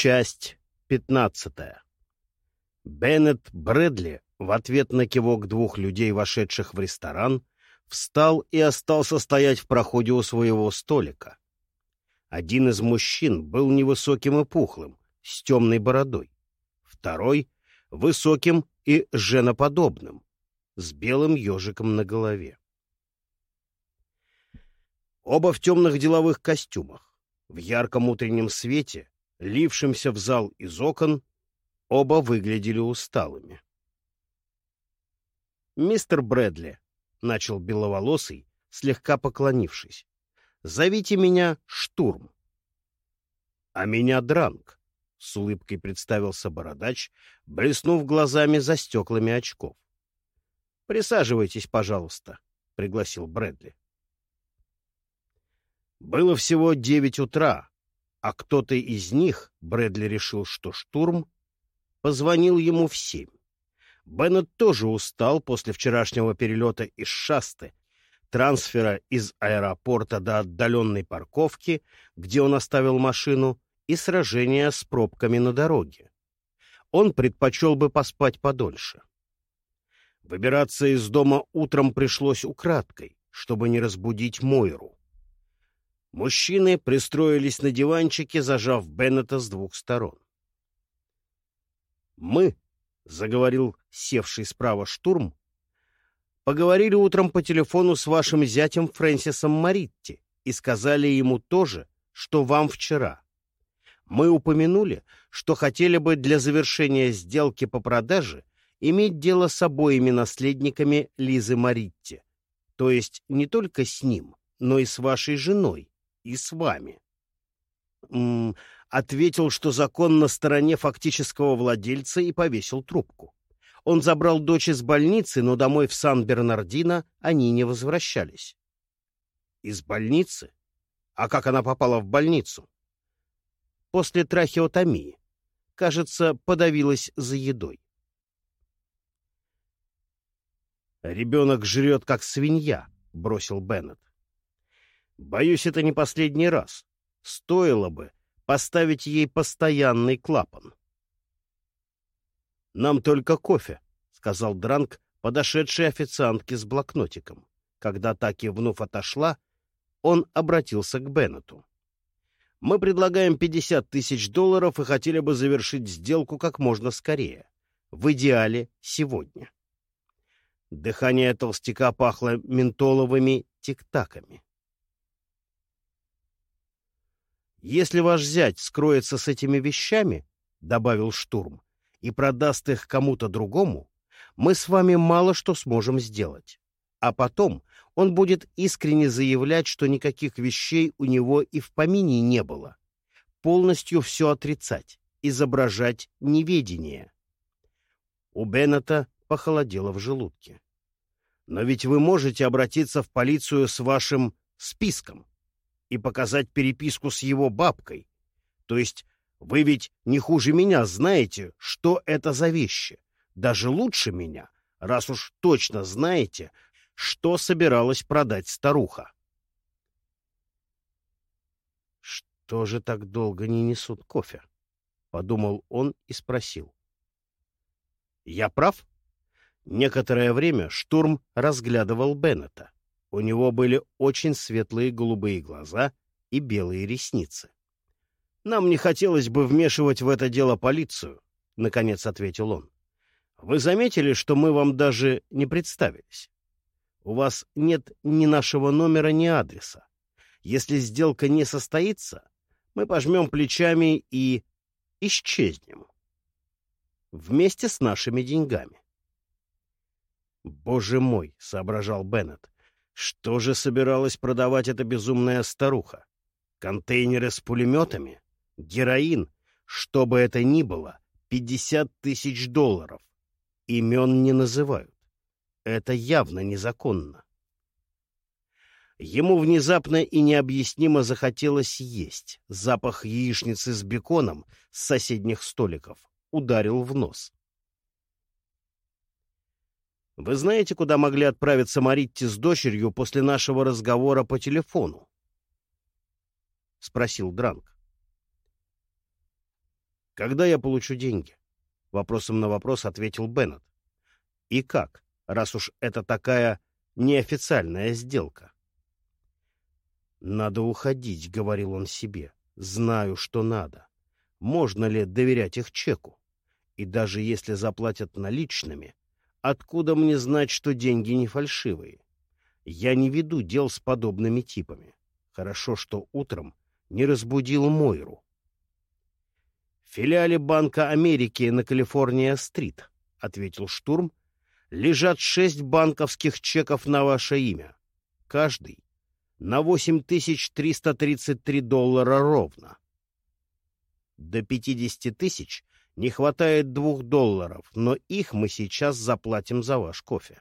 Часть пятнадцатая. Беннет Брэдли в ответ на кивок двух людей, вошедших в ресторан, встал и остался стоять в проходе у своего столика. Один из мужчин был невысоким и пухлым, с темной бородой. Второй — высоким и женоподобным, с белым ежиком на голове. Оба в темных деловых костюмах, в ярком утреннем свете, лившемся в зал из окон, оба выглядели усталыми. «Мистер Брэдли», — начал беловолосый, слегка поклонившись, — «зовите меня Штурм». «А меня Дранг», — с улыбкой представился бородач, блеснув глазами за стеклами очков. «Присаживайтесь, пожалуйста», — пригласил Брэдли. Было всего девять утра, а кто-то из них, Брэдли решил, что штурм, позвонил ему в семь. Беннет тоже устал после вчерашнего перелета из Шасты, трансфера из аэропорта до отдаленной парковки, где он оставил машину, и сражения с пробками на дороге. Он предпочел бы поспать подольше. Выбираться из дома утром пришлось украдкой, чтобы не разбудить Мойру. Мужчины пристроились на диванчике, зажав Беннета с двух сторон. «Мы», — заговорил севший справа штурм, — «поговорили утром по телефону с вашим зятем Фрэнсисом Маритти и сказали ему то же, что вам вчера. Мы упомянули, что хотели бы для завершения сделки по продаже иметь дело с обоими наследниками Лизы Маритти, то есть не только с ним, но и с вашей женой, и с вами. М -м, ответил, что закон на стороне фактического владельца и повесил трубку. Он забрал дочь из больницы, но домой в Сан-Бернардино они не возвращались. Из больницы? А как она попала в больницу? После трахеотомии. Кажется, подавилась за едой. «Ребенок жрет, как свинья», — бросил Беннет. Боюсь, это не последний раз. Стоило бы поставить ей постоянный клапан. «Нам только кофе», — сказал Дранг, подошедший официантке с блокнотиком. Когда Таки вновь отошла, он обратился к Беннету. «Мы предлагаем 50 тысяч долларов и хотели бы завершить сделку как можно скорее. В идеале сегодня». Дыхание толстяка пахло ментоловыми тиктаками. «Если ваш зять скроется с этими вещами, — добавил Штурм, — и продаст их кому-то другому, мы с вами мало что сможем сделать. А потом он будет искренне заявлять, что никаких вещей у него и в помине не было. Полностью все отрицать, изображать неведение. У Беннета похолодело в желудке. Но ведь вы можете обратиться в полицию с вашим списком и показать переписку с его бабкой. То есть вы ведь не хуже меня знаете, что это за вещи. Даже лучше меня, раз уж точно знаете, что собиралась продать старуха. «Что же так долго не несут кофе?» — подумал он и спросил. «Я прав?» Некоторое время штурм разглядывал Беннета. У него были очень светлые голубые глаза и белые ресницы. «Нам не хотелось бы вмешивать в это дело полицию», — наконец ответил он. «Вы заметили, что мы вам даже не представились? У вас нет ни нашего номера, ни адреса. Если сделка не состоится, мы пожмем плечами и исчезнем. Вместе с нашими деньгами». «Боже мой!» — соображал Беннет. Что же собиралась продавать эта безумная старуха? Контейнеры с пулеметами? Героин? Что бы это ни было, 50 тысяч долларов. Имен не называют. Это явно незаконно. Ему внезапно и необъяснимо захотелось есть. Запах яичницы с беконом с соседних столиков ударил в нос. Вы знаете, куда могли отправиться Маритти с дочерью после нашего разговора по телефону? — спросил Дранг. Когда я получу деньги? Вопросом на вопрос ответил Беннет. И как, раз уж это такая неофициальная сделка? «Надо уходить», — говорил он себе. «Знаю, что надо. Можно ли доверять их чеку? И даже если заплатят наличными, откуда мне знать, что деньги не фальшивые? Я не веду дел с подобными типами. Хорошо, что утром не разбудил Мойру. В филиале Банка Америки на Калифорния-стрит, — ответил Штурм, — лежат шесть банковских чеков на ваше имя. Каждый на 8333 доллара ровно. До 50 тысяч не хватает двух долларов, но их мы сейчас заплатим за ваш кофе.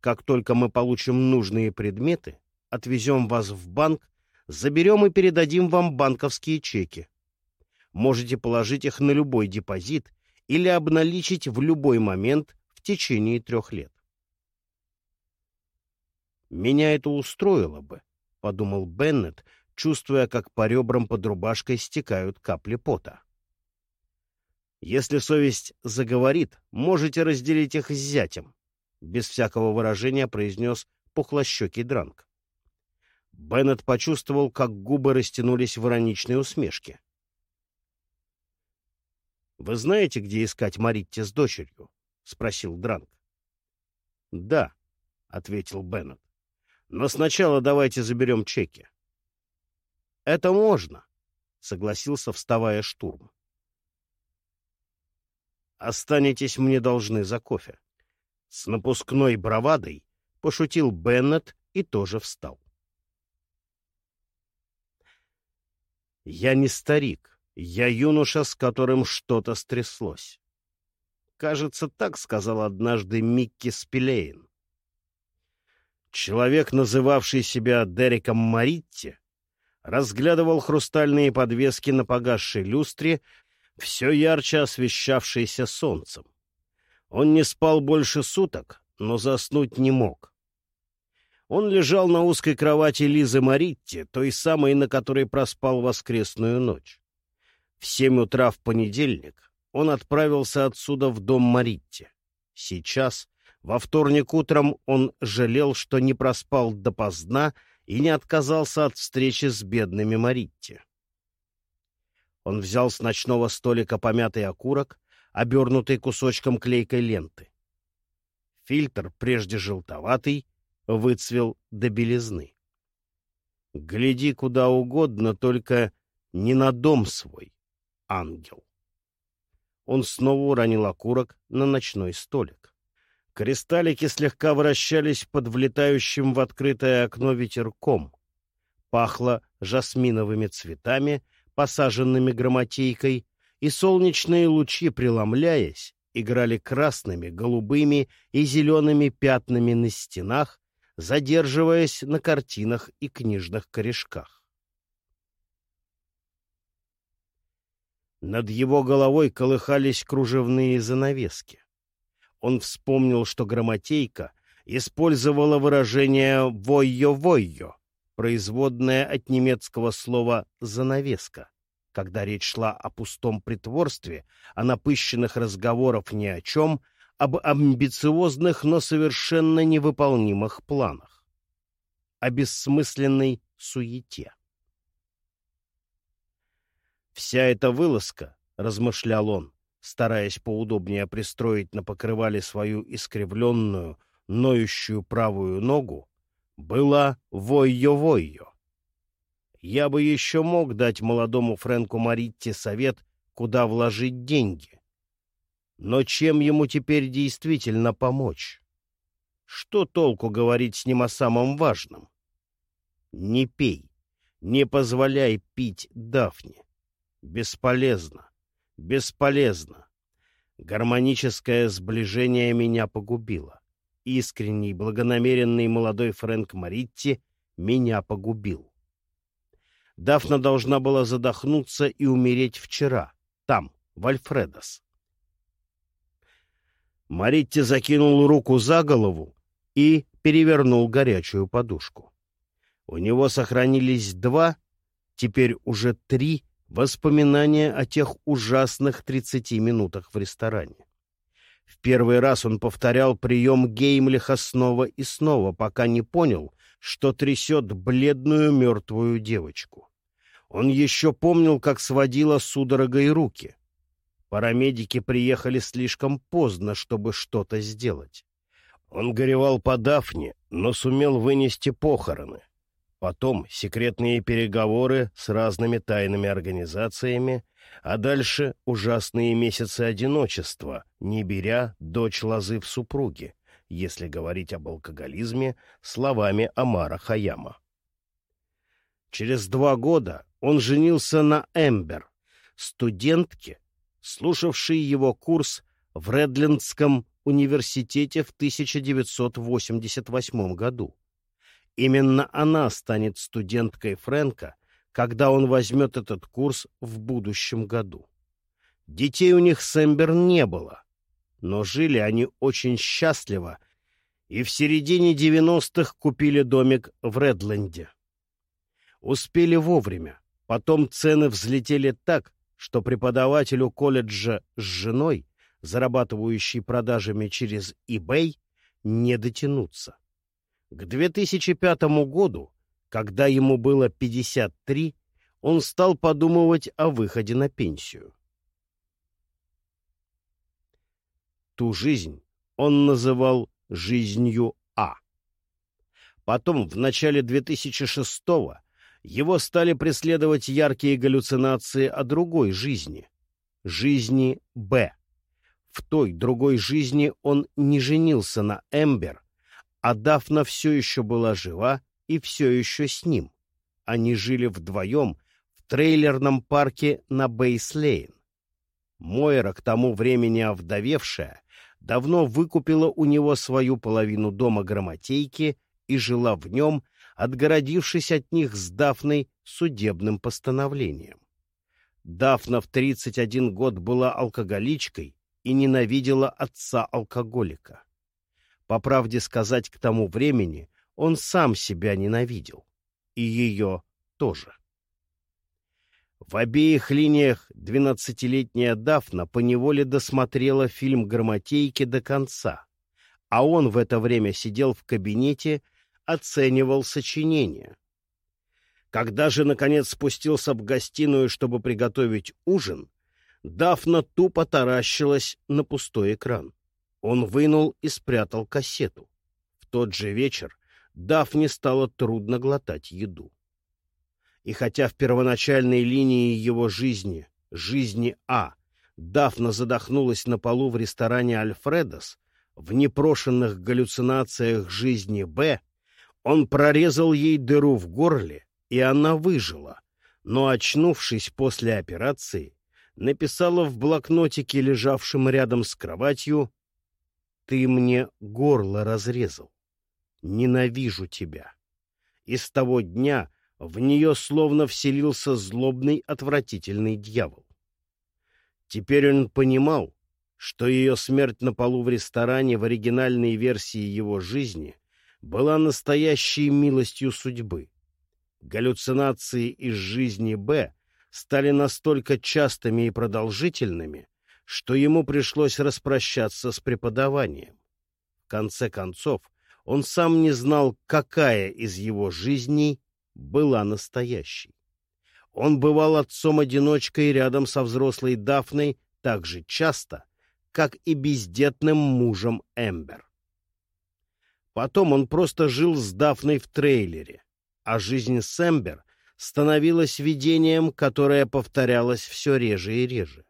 Как только мы получим нужные предметы, отвезем вас в банк, заберем и передадим вам банковские чеки. Можете положить их на любой депозит или обналичить в любой момент в течение трех лет. «Меня это устроило бы», — подумал Беннет, чувствуя, как по ребрам под рубашкой стекают капли пота. «Если совесть заговорит, можете разделить их с зятем», — без всякого выражения произнес пухлощекий дранг. Беннет почувствовал, как губы растянулись в ироничной усмешке. «Вы знаете, где искать Маритти с дочерью?» — спросил Дранг. «Да», — ответил Беннет. Но сначала давайте заберем чеки. — Это можно, — согласился, вставая штурм. — Останетесь мне должны за кофе. С напускной бравадой пошутил Беннет и тоже встал. Я не старик, я юноша, с которым что-то стряслось. Кажется, так сказал однажды Микки Спилейн. Человек, называвший себя Дереком Маритти, разглядывал хрустальные подвески на погасшей люстре, все ярче освещавшейся солнцем. Он не спал больше суток, но заснуть не мог. Он лежал на узкой кровати Лизы Маритти, той самой, на которой проспал воскресную ночь. В семь утра в понедельник он отправился отсюда в дом Маритти. Сейчас во вторник утром он жалел, что не проспал допоздна и не отказался от встречи с бедными Маритти. Он взял с ночного столика помятый окурок, обернутый кусочком клейкой ленты. Фильтр, прежде желтоватый, выцвел до белизны. Гляди куда угодно, только не на дом свой, ангел. Он снова уронил окурок на ночной столик. Кристаллики слегка вращались под влетающим в открытое окно ветерком. Пахло жасминовыми цветами, посаженными громотейкой, и солнечные лучи, преломляясь, играли красными, голубыми и зелеными пятнами на стенах, задерживаясь на картинах и книжных корешках. Над его головой колыхались кружевные занавески он вспомнил, что грамотейка использовала выражение «войо-войо», производное от немецкого слова «занавеска», когда речь шла о пустом притворстве, о напыщенных разговорах ни о чем, об амбициозных, но совершенно невыполнимых планах, о бессмысленной суете. Вся эта вылазка, размышлял он, стараясь поудобнее пристроить на покрывале свою искривленную, ноющую правую ногу, была войо-войо. Я бы еще мог дать молодому Фрэнку Маритти совет, куда вложить деньги. Но чем ему теперь действительно помочь? Что толку говорить с ним о самом важном? Не пей, не позволяй пить Дафне. Бесполезно. Бесполезно. Гармоническое сближение меня погубило. Искренний, благонамеренный молодой Фрэнк Маритти меня погубил. Дафна должна была задохнуться и умереть вчера, там, в Альфредос. Маритти закинул руку за голову и перевернул горячую подушку. У него сохранились два, теперь уже три воспоминания о тех ужасных 30 минутах в ресторане. В первый раз он повторял прием Геймлиха снова и снова, пока не понял, что трясет бледную мертвую девочку. Он еще помнил, как сводила судорогой руки. Парамедики приехали слишком поздно, чтобы что-то сделать. Он горевал по Дафне, но сумел вынести похороны. Потом секретные переговоры с разными тайными организациями, а дальше ужасные месяцы одиночества, не беря дочь лозы в супруги, если говорить об алкоголизме словами Амара Хаяма. Через два года он женился на Эмбер, студентке, слушавшей его курс в Редлендском университете в 1988 году. Именно она станет студенткой Фрэнка, когда он возьмет этот курс в будущем году. Детей у них с Эмбер не было, но жили они очень счастливо и в середине 90-х купили домик в Редленде. Успели вовремя, потом цены взлетели так, что преподавателю колледжа с женой, зарабатывающей продажами через eBay, не дотянуться. К 2005 году, когда ему было 53, он стал подумывать о выходе на пенсию. Ту жизнь он называл «жизнью А». Потом, в начале 2006-го, его стали преследовать яркие галлюцинации о другой жизни — жизни Б. В той другой жизни он не женился на Эмбер, а Дафна все еще была жива и все еще с ним. Они жили вдвоем в трейлерном парке на Бейслейн. Мойра, к тому времени овдовевшая, давно выкупила у него свою половину дома грамотейки и жила в нем, отгородившись от них с Дафной судебным постановлением. Дафна в 31 год была алкоголичкой и ненавидела отца-алкоголика. По правде сказать, к тому времени он сам себя ненавидел. И ее тоже. В обеих линиях двенадцатилетняя Дафна поневоле досмотрела фильм «Грамотейки» до конца, а он в это время сидел в кабинете, оценивал сочинение. Когда же, наконец, спустился в гостиную, чтобы приготовить ужин, Дафна тупо таращилась на пустой экран. Он вынул и спрятал кассету. В тот же вечер Дафне стало трудно глотать еду. И хотя в первоначальной линии его жизни, жизни А, Дафна задохнулась на полу в ресторане «Альфредос», в непрошенных галлюцинациях жизни Б, он прорезал ей дыру в горле, и она выжила, но, очнувшись после операции, написала в блокнотике, лежавшем рядом с кроватью, ты мне горло разрезал. Ненавижу тебя. И с того дня в нее словно вселился злобный, отвратительный дьявол. Теперь он понимал, что ее смерть на полу в ресторане в оригинальной версии его жизни была настоящей милостью судьбы. Галлюцинации из жизни Б стали настолько частыми и продолжительными, что ему пришлось распрощаться с преподаванием. В конце концов, он сам не знал, какая из его жизней была настоящей. Он бывал отцом-одиночкой рядом со взрослой Дафной так же часто, как и бездетным мужем Эмбер. Потом он просто жил с Дафной в трейлере, а жизнь с Эмбер становилась видением, которое повторялось все реже и реже.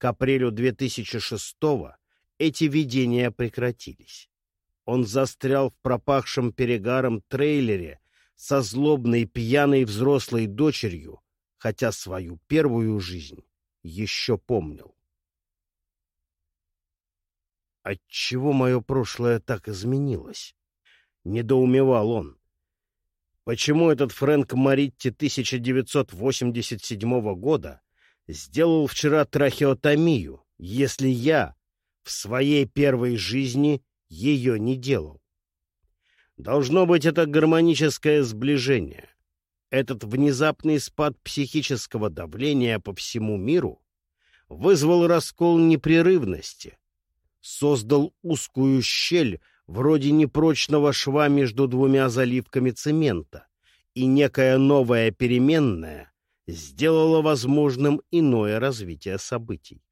К апрелю 2006-го эти видения прекратились. Он застрял в пропахшем перегаром трейлере со злобной пьяной взрослой дочерью, хотя свою первую жизнь еще помнил. Отчего мое прошлое так изменилось? Недоумевал он. Почему этот Фрэнк Маритти 1987 года сделал вчера трахеотомию, если я в своей первой жизни ее не делал. Должно быть это гармоническое сближение. Этот внезапный спад психического давления по всему миру вызвал раскол непрерывности, создал узкую щель вроде непрочного шва между двумя заливками цемента, и некая новая переменная сделала возможным иное развитие событий.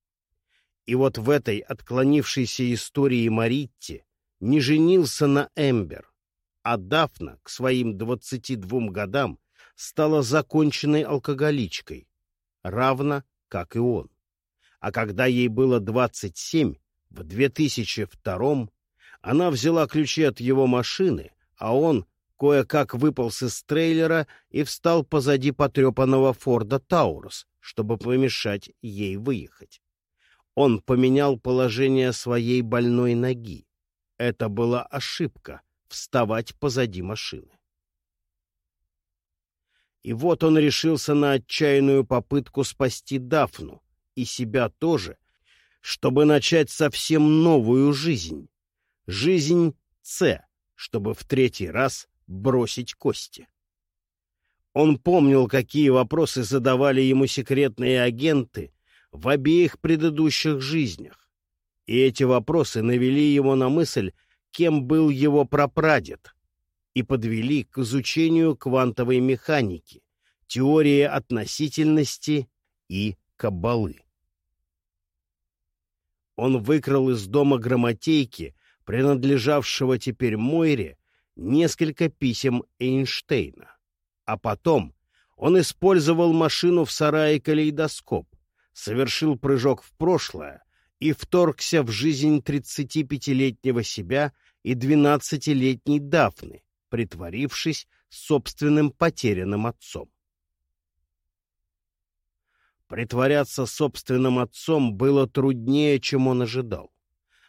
И вот в этой отклонившейся истории Маритти не женился на Эмбер, а Дафна к своим 22 годам стала законченной алкоголичкой, равно как и он. А когда ей было 27, в 2002 она взяла ключи от его машины, а он кое-как выполз из трейлера и встал позади потрепанного Форда Таурус, чтобы помешать ей выехать. Он поменял положение своей больной ноги. Это была ошибка — вставать позади машины. И вот он решился на отчаянную попытку спасти Дафну, и себя тоже, чтобы начать совсем новую жизнь. Жизнь С, чтобы в третий раз бросить кости. Он помнил, какие вопросы задавали ему секретные агенты в обеих предыдущих жизнях. И эти вопросы навели его на мысль, кем был его прапрадед, и подвели к изучению квантовой механики, теории относительности и каббалы. Он выкрал из дома грамотейки, принадлежавшего теперь Мойре, несколько писем Эйнштейна. А потом он использовал машину в сарае «Калейдоскоп», совершил прыжок в прошлое и вторгся в жизнь 35-летнего себя и 12-летней Дафны, притворившись собственным потерянным отцом. Притворяться собственным отцом было труднее, чем он ожидал.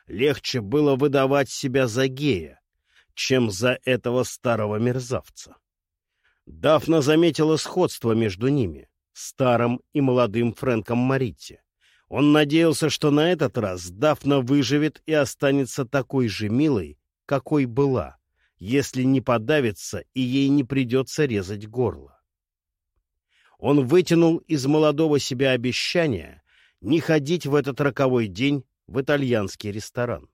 Легче было выдавать себя за гея, чем за этого старого мерзавца. Дафна заметила сходство между ними, старым и молодым Фрэнком Маритти. Он надеялся, что на этот раз Дафна выживет и останется такой же милой, какой была, если не подавится и ей не придется резать горло он вытянул из молодого себя обещание не ходить в этот роковой день в итальянский ресторан.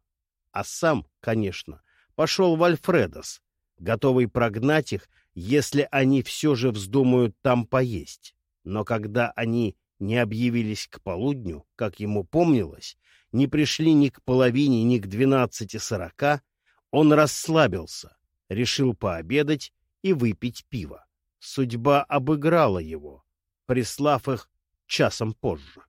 А сам, конечно, пошел в Альфредос, готовый прогнать их, если они все же вздумают там поесть. Но когда они не объявились к полудню, как ему помнилось, не пришли ни к половине, ни к двенадцати сорока, он расслабился, решил пообедать и выпить пиво судьба обыграла его, прислав их часом позже.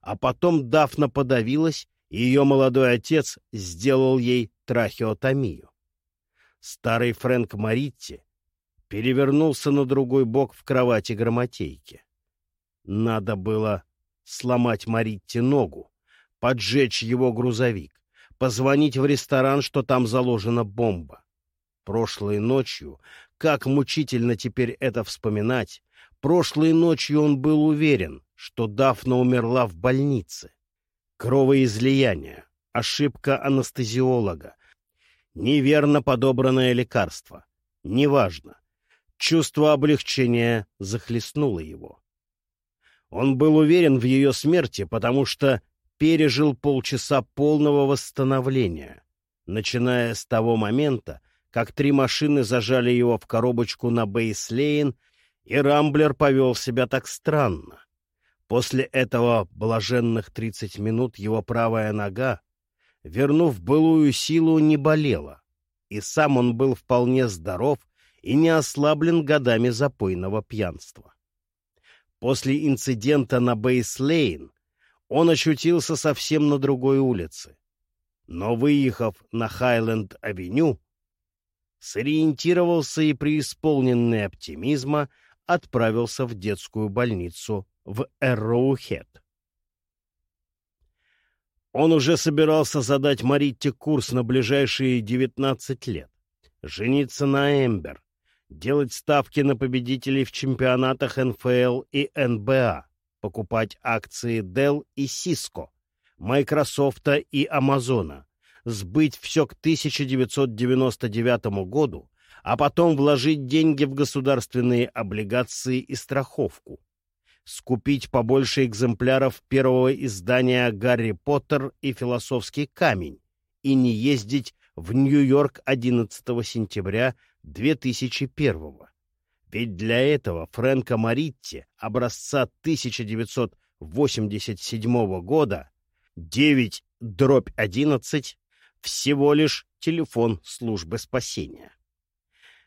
А потом Дафна подавилась, ее молодой отец сделал ей трахеотомию. Старый Фрэнк Маритти перевернулся на другой бок в кровати грамотейки. Надо было сломать Маритти ногу, поджечь его грузовик, позвонить в ресторан, что там заложена бомба. Прошлой ночью как мучительно теперь это вспоминать. Прошлой ночью он был уверен, что Дафна умерла в больнице. Кровоизлияние, ошибка анестезиолога, неверно подобранное лекарство. Неважно. Чувство облегчения захлестнуло его. Он был уверен в ее смерти, потому что пережил полчаса полного восстановления, начиная с того момента, как три машины зажали его в коробочку на Бейслейн, и Рамблер повел себя так странно. После этого блаженных тридцать минут его правая нога, вернув былую силу, не болела, и сам он был вполне здоров и не ослаблен годами запойного пьянства. После инцидента на Бейслейн он очутился совсем на другой улице. Но, выехав на Хайленд-авеню, сориентировался и преисполненный оптимизма отправился в детскую больницу в Эрроухед. Он уже собирался задать Маритте курс на ближайшие 19 лет, жениться на Эмбер, делать ставки на победителей в чемпионатах НФЛ и НБА, покупать акции Dell и Cisco, Microsoft и Амазона, сбыть все к 1999 году, а потом вложить деньги в государственные облигации и страховку, скупить побольше экземпляров первого издания «Гарри Поттер и философский камень» и не ездить в Нью-Йорк 11 сентября 2001 Ведь для этого Фрэнка Маритти образца 1987 года 9 дробь 11 всего лишь телефон службы спасения.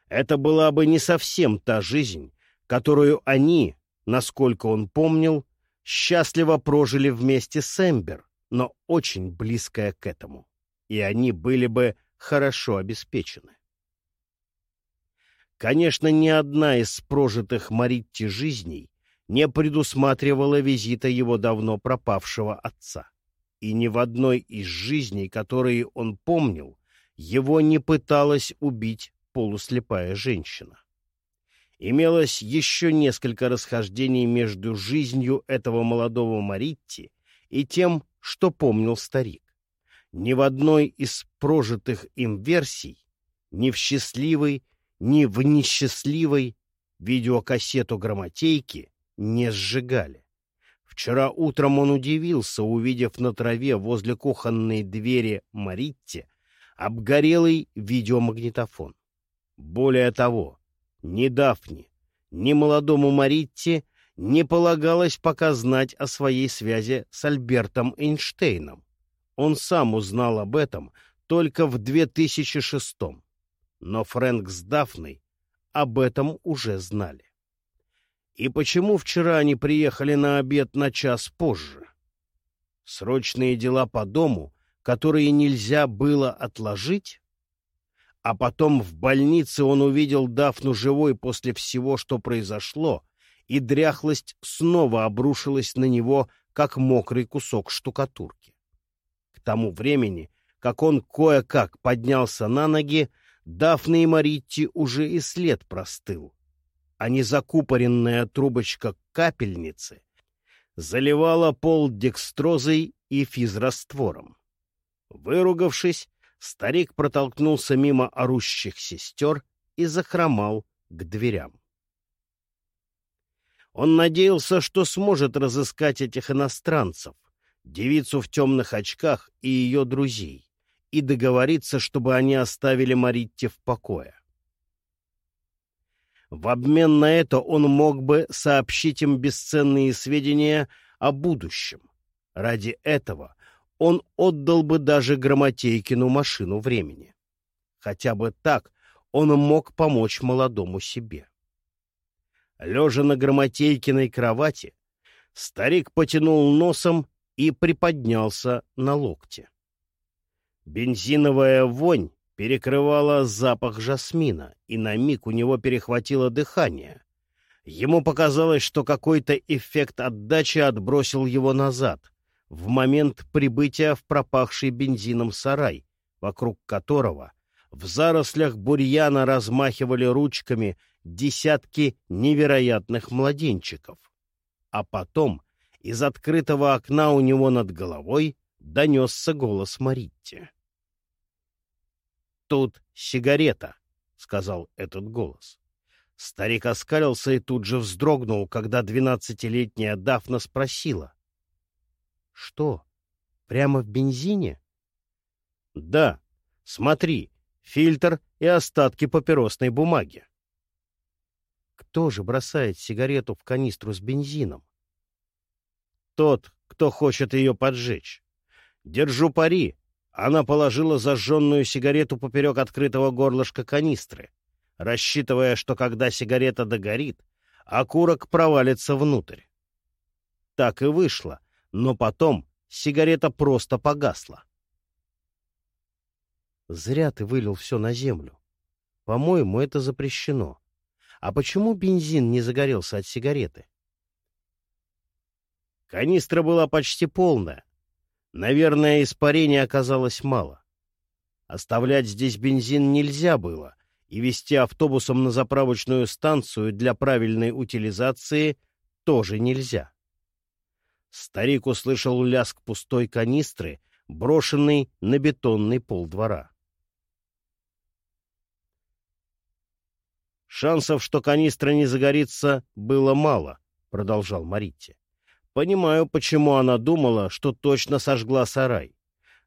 Это была бы не совсем та жизнь, которую они, насколько он помнил, счастливо прожили вместе с Эмбер, но очень близкая к этому. И они были бы хорошо обеспечены. Конечно, ни одна из прожитых Маритти жизней не предусматривала визита его давно пропавшего отца. И ни в одной из жизней, которые он помнил, его не пыталась убить полуслепая женщина. Имелось еще несколько расхождений между жизнью этого молодого Маритти и тем, что помнил старик. Ни в одной из прожитых им версий, ни в счастливой, ни в несчастливой видеокассету грамотейки не сжигали. Вчера утром он удивился, увидев на траве возле кухонной двери Маритти обгорелый видеомагнитофон. Более того, ни Дафни, ни молодому Маритти не полагалось пока знать о своей связи с Альбертом Эйнштейном. Он сам узнал об этом только в 2006 -м. Но Фрэнк с Дафной об этом уже знали. И почему вчера они приехали на обед на час позже? Срочные дела по дому, которые нельзя было отложить? А потом в больнице он увидел Дафну живой после всего, что произошло, и дряхлость снова обрушилась на него, как мокрый кусок штукатурки. К тому времени, как он кое-как поднялся на ноги, Дафна и Маритти уже и след простыл, а незакупоренная трубочка капельницы заливала пол декстрозой и физраствором. Выругавшись, старик протолкнулся мимо орущих сестер и захромал к дверям. Он надеялся, что сможет разыскать этих иностранцев, девицу в темных очках и ее друзей, и договориться, чтобы они оставили Маритте в покое. В обмен на это он мог бы сообщить им бесценные сведения о будущем. Ради этого он отдал бы даже Громотейкину машину времени. Хотя бы так он мог помочь молодому себе. Лежа на Громотейкиной кровати, старик потянул носом и приподнялся на локте. Бензиновая вонь перекрывала запах жасмина, и на миг у него перехватило дыхание. Ему показалось, что какой-то эффект отдачи отбросил его назад — в момент прибытия в пропахший бензином сарай, вокруг которого в зарослях бурьяна размахивали ручками десятки невероятных младенчиков. А потом из открытого окна у него над головой донесся голос Маритти. «Тут сигарета», — сказал этот голос. Старик оскалился и тут же вздрогнул, когда двенадцатилетняя Дафна спросила. Что? Прямо в бензине? Да. Смотри, фильтр и остатки папиросной бумаги. Кто же бросает сигарету в канистру с бензином? Тот, кто хочет ее поджечь. Держу пари. Она положила зажженную сигарету поперек открытого горлышка канистры, рассчитывая, что когда сигарета догорит, окурок провалится внутрь. Так и вышло но потом сигарета просто погасла. Зря ты вылил все на землю. По-моему, это запрещено. А почему бензин не загорелся от сигареты? Канистра была почти полная. Наверное, испарения оказалось мало. Оставлять здесь бензин нельзя было, и вести автобусом на заправочную станцию для правильной утилизации тоже нельзя. Старик услышал лязг пустой канистры, брошенной на бетонный пол двора. Шансов, что канистра не загорится, было мало, — продолжал Маритти. Понимаю, почему она думала, что точно сожгла сарай.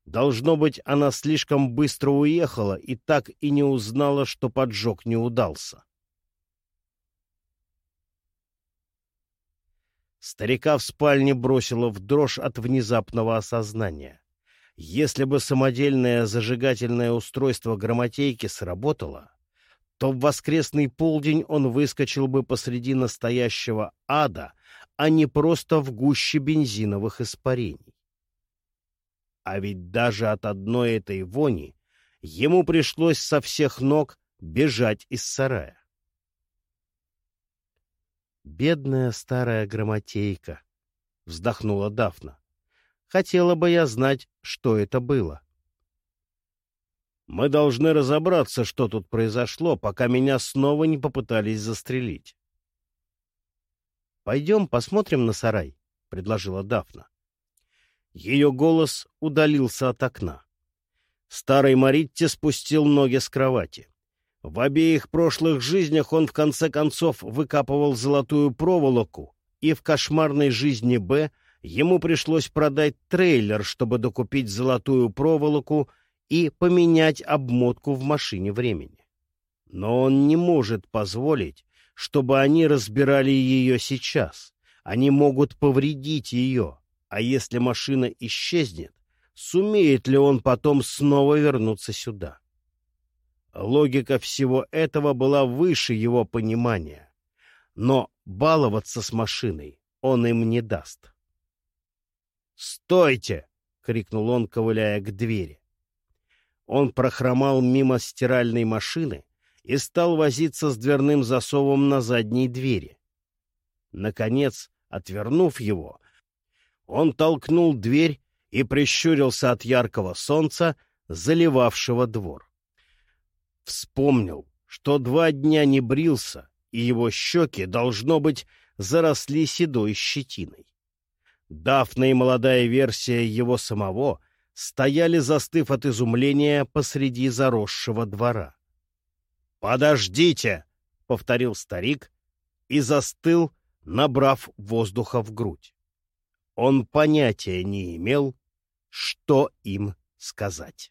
Должно быть, она слишком быстро уехала и так и не узнала, что поджог не удался. Старика в спальне бросило в дрожь от внезапного осознания. Если бы самодельное зажигательное устройство грамотейки сработало, то в воскресный полдень он выскочил бы посреди настоящего ада, а не просто в гуще бензиновых испарений. А ведь даже от одной этой вони ему пришлось со всех ног бежать из сарая. «Бедная старая грамотейка», — вздохнула Дафна. «Хотела бы я знать, что это было». «Мы должны разобраться, что тут произошло, пока меня снова не попытались застрелить». «Пойдем посмотрим на сарай», — предложила Дафна. Ее голос удалился от окна. Старый Маритти спустил ноги с кровати. В обеих прошлых жизнях он в конце концов выкапывал золотую проволоку, и в кошмарной жизни Б ему пришлось продать трейлер, чтобы докупить золотую проволоку и поменять обмотку в машине времени. Но он не может позволить, чтобы они разбирали ее сейчас. Они могут повредить ее. А если машина исчезнет, сумеет ли он потом снова вернуться сюда? Логика всего этого была выше его понимания. Но баловаться с машиной он им не даст. «Стойте!» — крикнул он, ковыляя к двери. Он прохромал мимо стиральной машины и стал возиться с дверным засовом на задней двери. Наконец, отвернув его, он толкнул дверь и прищурился от яркого солнца, заливавшего двор. Вспомнил, что два дня не брился, и его щеки, должно быть, заросли седой щетиной. Дафна и молодая версия его самого стояли, застыв от изумления посреди заросшего двора. «Подождите!» — повторил старик и застыл, набрав воздуха в грудь. Он понятия не имел, что им сказать.